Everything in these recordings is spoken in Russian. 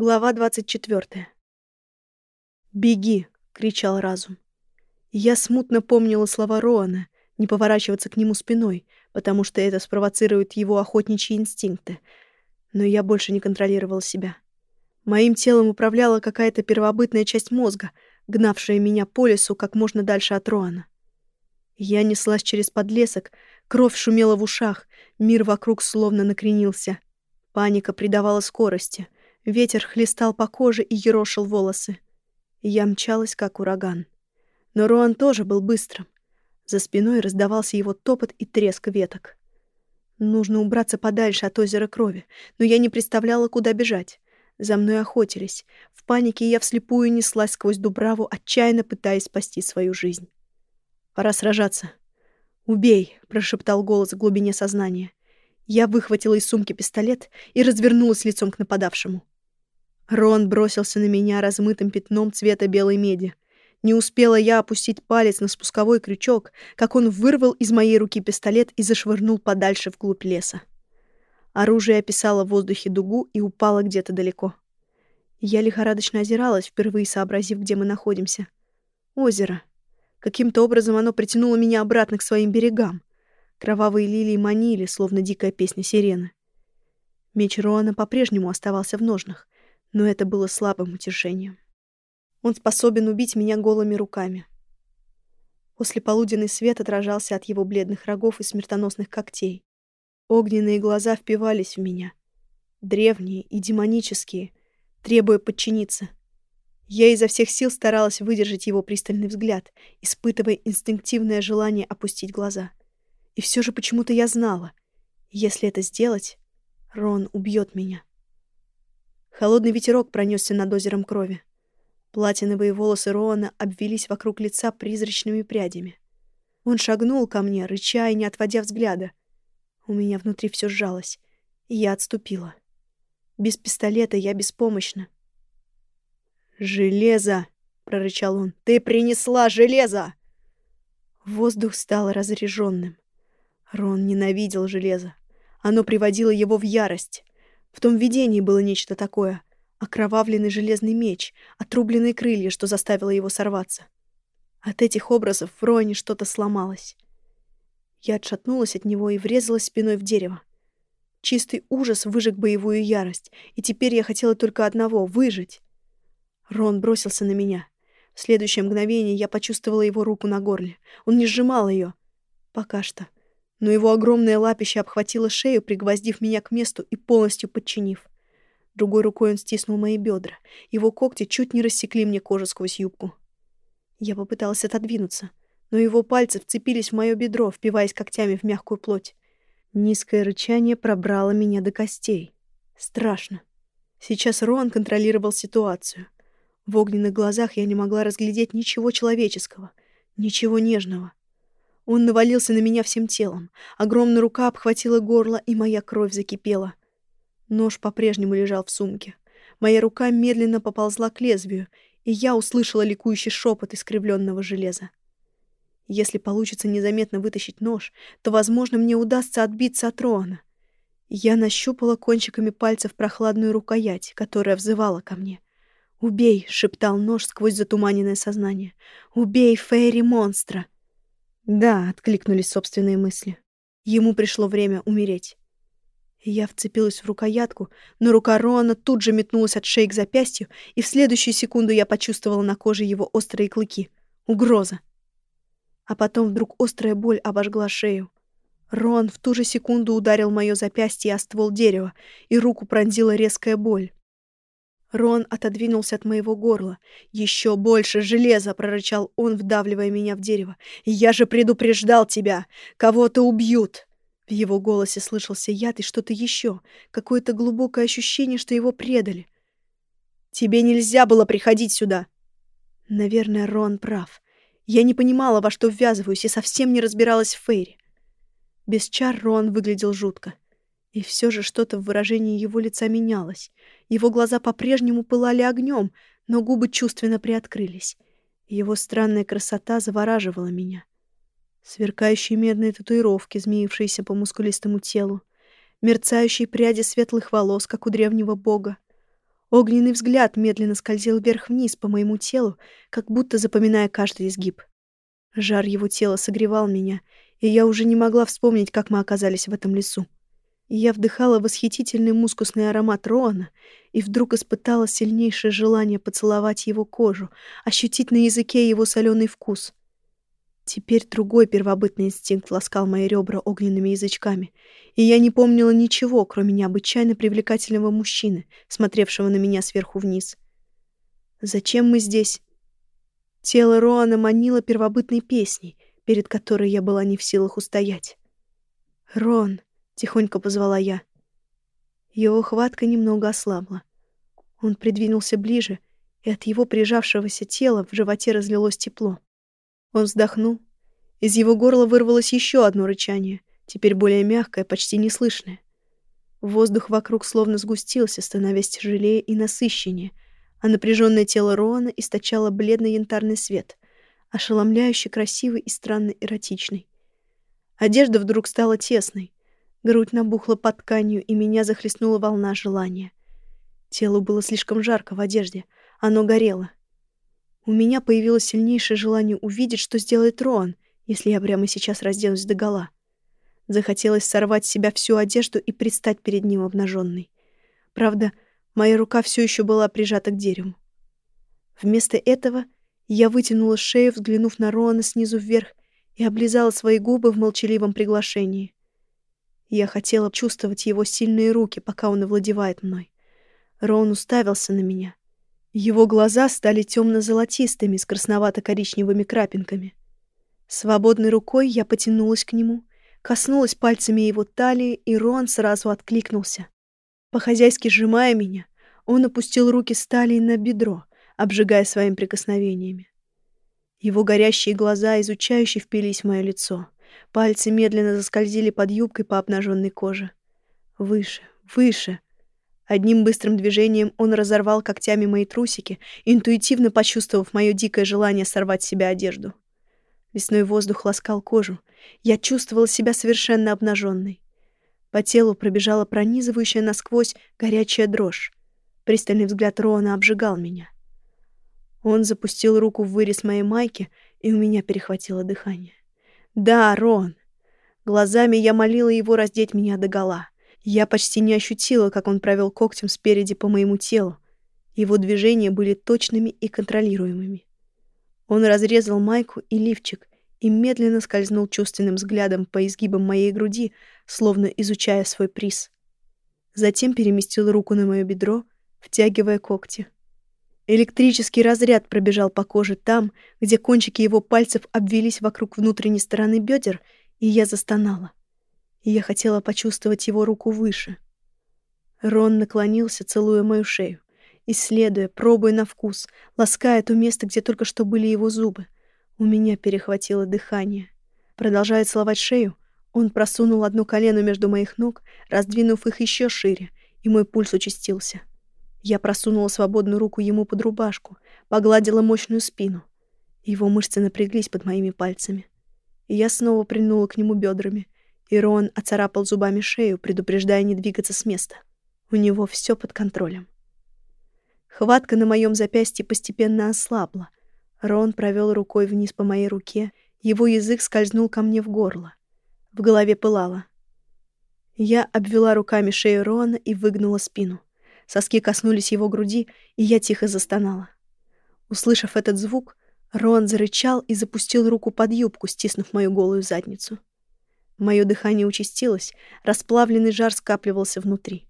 Глава 24. «Беги!» — кричал разум. Я смутно помнила слова Роана не поворачиваться к нему спиной, потому что это спровоцирует его охотничьи инстинкты. Но я больше не контролировала себя. Моим телом управляла какая-то первобытная часть мозга, гнавшая меня по лесу как можно дальше от Роана. Я неслась через подлесок, кровь шумела в ушах, мир вокруг словно накренился. Паника придавала скорости — Ветер хлестал по коже и ерошил волосы. Я мчалась, как ураган. Но Роан тоже был быстрым. За спиной раздавался его топот и треск веток. Нужно убраться подальше от озера крови, но я не представляла, куда бежать. За мной охотились. В панике я вслепую неслась сквозь Дубраву, отчаянно пытаясь спасти свою жизнь. «Пора сражаться». «Убей!» — прошептал голос в глубине сознания. Я выхватила из сумки пистолет и развернулась лицом к нападавшему. Рон бросился на меня размытым пятном цвета белой меди. Не успела я опустить палец на спусковой крючок, как он вырвал из моей руки пистолет и зашвырнул подальше вглубь леса. Оружие описало в воздухе дугу и упало где-то далеко. Я лихорадочно озиралась, впервые сообразив, где мы находимся. Озеро. Каким-то образом оно притянуло меня обратно к своим берегам. Кровавые лилии манили, словно дикая песня сирены. Меч Роана по-прежнему оставался в ножнах — но это было слабым утешением. Он способен убить меня голыми руками. После полуденный свет отражался от его бледных рогов и смертоносных когтей. Огненные глаза впивались в меня. Древние и демонические, требуя подчиниться. Я изо всех сил старалась выдержать его пристальный взгляд, испытывая инстинктивное желание опустить глаза. И все же почему-то я знала, если это сделать, Рон убьет меня. Холодный ветерок пронесся над озером крови. Платиновые волосы Роана обвелись вокруг лица призрачными прядями. Он шагнул ко мне, рыча и не отводя взгляда. У меня внутри все сжалось, и я отступила. Без пистолета я беспомощна. «Железо!» — прорычал он. «Ты принесла железо!» Воздух стал разреженным. Рон ненавидел железо. Оно приводило его в ярость. В том видении было нечто такое. Окровавленный железный меч, отрубленные крылья, что заставило его сорваться. От этих образов в Роне что-то сломалось. Я отшатнулась от него и врезалась спиной в дерево. Чистый ужас выжег боевую ярость, и теперь я хотела только одного — выжить. Рон бросился на меня. В следующее мгновение я почувствовала его руку на горле. Он не сжимал ее. Пока что но его огромное лапище обхватило шею, пригвоздив меня к месту и полностью подчинив. Другой рукой он стиснул мои бедра. Его когти чуть не рассекли мне кожу сквозь юбку. Я попыталась отодвинуться, но его пальцы вцепились в мое бедро, впиваясь когтями в мягкую плоть. Низкое рычание пробрало меня до костей. Страшно. Сейчас Роан контролировал ситуацию. В огненных глазах я не могла разглядеть ничего человеческого, ничего нежного. Он навалился на меня всем телом. Огромная рука обхватила горло, и моя кровь закипела. Нож по-прежнему лежал в сумке. Моя рука медленно поползла к лезвию, и я услышала ликующий шепот искривленного железа. Если получится незаметно вытащить нож, то, возможно, мне удастся отбиться от Роана. Я нащупала кончиками пальцев прохладную рукоять, которая взывала ко мне. «Убей!» — шептал нож сквозь затуманенное сознание. «Убей Фейри-монстра!» «Да», — откликнулись собственные мысли. Ему пришло время умереть. Я вцепилась в рукоятку, но рука Роана тут же метнулась от шеи к запястью, и в следующую секунду я почувствовала на коже его острые клыки. Угроза. А потом вдруг острая боль обожгла шею. Рон в ту же секунду ударил мое запястье о ствол дерева, и руку пронзила резкая боль. Рон отодвинулся от моего горла. «Еще больше железа!» — прорычал он, вдавливая меня в дерево. «Я же предупреждал тебя! Кого-то убьют!» В его голосе слышался яд и что-то еще, какое-то глубокое ощущение, что его предали. «Тебе нельзя было приходить сюда!» Наверное, Рон прав. Я не понимала, во что ввязываюсь, и совсем не разбиралась в Фейре. Без чар Рон выглядел жутко. И все же что-то в выражении его лица менялось. Его глаза по-прежнему пылали огнем, но губы чувственно приоткрылись. Его странная красота завораживала меня. Сверкающие медные татуировки, змеившиеся по мускулистому телу, мерцающие пряди светлых волос, как у древнего бога. Огненный взгляд медленно скользил вверх-вниз по моему телу, как будто запоминая каждый изгиб. Жар его тела согревал меня, и я уже не могла вспомнить, как мы оказались в этом лесу. Я вдыхала восхитительный мускусный аромат Роана и вдруг испытала сильнейшее желание поцеловать его кожу, ощутить на языке его соленый вкус. Теперь другой первобытный инстинкт ласкал мои ребра огненными язычками, и я не помнила ничего, кроме необычайно привлекательного мужчины, смотревшего на меня сверху вниз. Зачем мы здесь? Тело Роана манило первобытной песней, перед которой я была не в силах устоять. «Рон!» — тихонько позвала я. Его хватка немного ослабла. Он придвинулся ближе, и от его прижавшегося тела в животе разлилось тепло. Он вздохнул. Из его горла вырвалось еще одно рычание, теперь более мягкое, почти неслышное. Воздух вокруг словно сгустился, становясь тяжелее и насыщеннее, а напряженное тело Роана источало бледный янтарный свет, ошеломляюще красивый и странно эротичный. Одежда вдруг стала тесной, грудь набухла под тканью, и меня захлестнула волна желания. Телу было слишком жарко в одежде, оно горело. У меня появилось сильнейшее желание увидеть, что сделает Роан, если я прямо сейчас разденусь догола. Захотелось сорвать с себя всю одежду и предстать перед ним обнаженной. Правда, моя рука все еще была прижата к дереву. Вместо этого я вытянула шею, взглянув на Роана снизу вверх, и облизала свои губы в молчаливом приглашении. Я хотела чувствовать его сильные руки, пока он овладевает мной. Роан уставился на меня. Его глаза стали темно-золотистыми с красновато-коричневыми крапинками. Свободной рукой я потянулась к нему, коснулась пальцами его талии, и Рон сразу откликнулся. По-хозяйски сжимая меня, он опустил руки с талии на бедро, обжигая своими прикосновениями. Его горящие глаза изучающе впились в мое лицо. Пальцы медленно заскользили под юбкой по обнаженной коже. Выше, выше — Одним быстрым движением он разорвал когтями мои трусики, интуитивно почувствовав мое дикое желание сорвать с себя одежду. Лесной воздух ласкал кожу. Я чувствовала себя совершенно обнаженной. По телу пробежала пронизывающая насквозь горячая дрожь. Пристальный взгляд Рона обжигал меня. Он запустил руку в вырез моей майки, и у меня перехватило дыхание. «Да, Рон!» Глазами я молила его раздеть меня догола. Я почти не ощутила, как он провел когтем спереди по моему телу. Его движения были точными и контролируемыми. Он разрезал майку и лифчик и медленно скользнул чувственным взглядом по изгибам моей груди, словно изучая свой приз. Затем переместил руку на мое бедро, втягивая когти. Электрический разряд пробежал по коже там, где кончики его пальцев обвились вокруг внутренней стороны бедер, и я застонала и я хотела почувствовать его руку выше. Рон наклонился, целуя мою шею, исследуя, пробуя на вкус, лаская то место, где только что были его зубы. У меня перехватило дыхание. Продолжая целовать шею, он просунул одно колено между моих ног, раздвинув их еще шире, и мой пульс участился. Я просунула свободную руку ему под рубашку, погладила мощную спину. Его мышцы напряглись под моими пальцами. И я снова прильнула к нему бедрами, и Рон оцарапал зубами шею, предупреждая не двигаться с места. У него все под контролем. Хватка на моем запястье постепенно ослабла. Рон провел рукой вниз по моей руке, его язык скользнул ко мне в горло. В голове пылало. Я обвела руками шею Рона и выгнула спину. Соски коснулись его груди, и я тихо застонала. Услышав этот звук, Рон зарычал и запустил руку под юбку, стиснув мою голую задницу. Мое дыхание участилось, расплавленный жар скапливался внутри.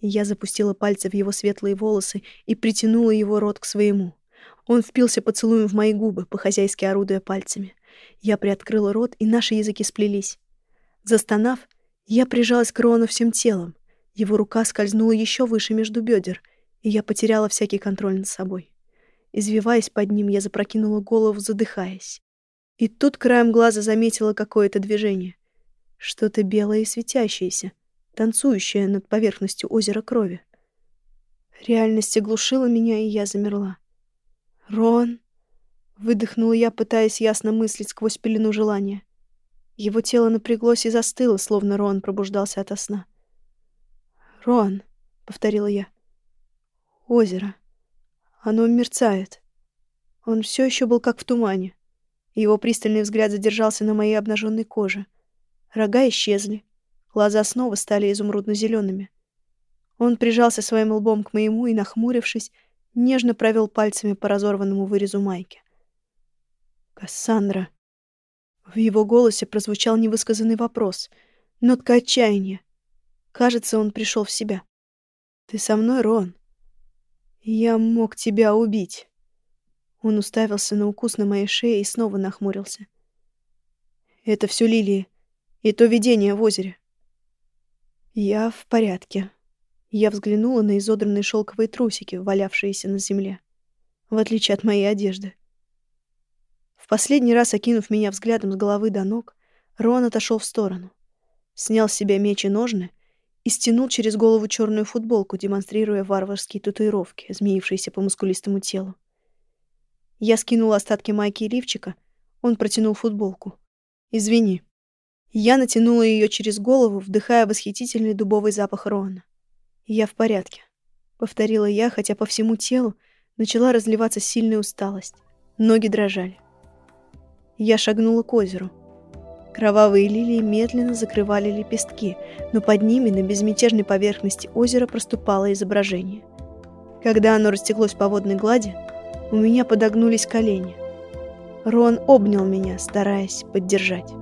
Я запустила пальцы в его светлые волосы и притянула его рот к своему. Он впился поцелуем в мои губы, по-хозяйски орудуя пальцами. Я приоткрыла рот, и наши языки сплелись. Застонав, я прижалась к Рону всем телом. Его рука скользнула еще выше между бедер, и я потеряла всякий контроль над собой. Извиваясь под ним, я запрокинула голову, задыхаясь. И тут краем глаза заметила какое-то движение. Что-то белое и светящееся, танцующее над поверхностью озера крови. Реальность оглушила меня, и я замерла. «Рон!» — выдохнула я, пытаясь ясно мыслить сквозь пелену желания. Его тело напряглось и застыло, словно Рон пробуждался ото сна. «Рон!» — повторила я. Озеро. Оно мерцает. Он все еще был как в тумане. Его пристальный взгляд задержался на моей обнаженной коже. Рога исчезли. Глаза снова стали изумрудно-зелеными. Он прижался своим лбом к моему и, нахмурившись, нежно провел пальцами по разорванному вырезу майки. «Кассандра!» В его голосе прозвучал невысказанный вопрос, нотка отчаяния. Кажется, он пришел в себя. «Ты со мной, Рон?» «Я мог тебя убить». Он уставился на укус на моей шее и снова нахмурился. «Это все Лилии. И то видение в озере». «Я в порядке». Я взглянула на изодранные шелковые трусики, валявшиеся на земле. В отличие от моей одежды. В последний раз, окинув меня взглядом с головы до ног, Рон отошел в сторону. Снял с себя меч и ножны и стянул через голову черную футболку, демонстрируя варварские татуировки, змеившиеся по мускулистому телу. Я скинула остатки майки и лифчика. Он протянул футболку. «Извини». Я натянула ее через голову, вдыхая восхитительный дубовый запах Роана. «Я в порядке», — повторила я, хотя по всему телу начала разливаться сильная усталость. Ноги дрожали. Я шагнула к озеру. Кровавые лилии медленно закрывали лепестки, но под ними на безмятежной поверхности озера проступало изображение. Когда оно растеклось по водной глади, у меня подогнулись колени. Рон обнял меня, стараясь поддержать.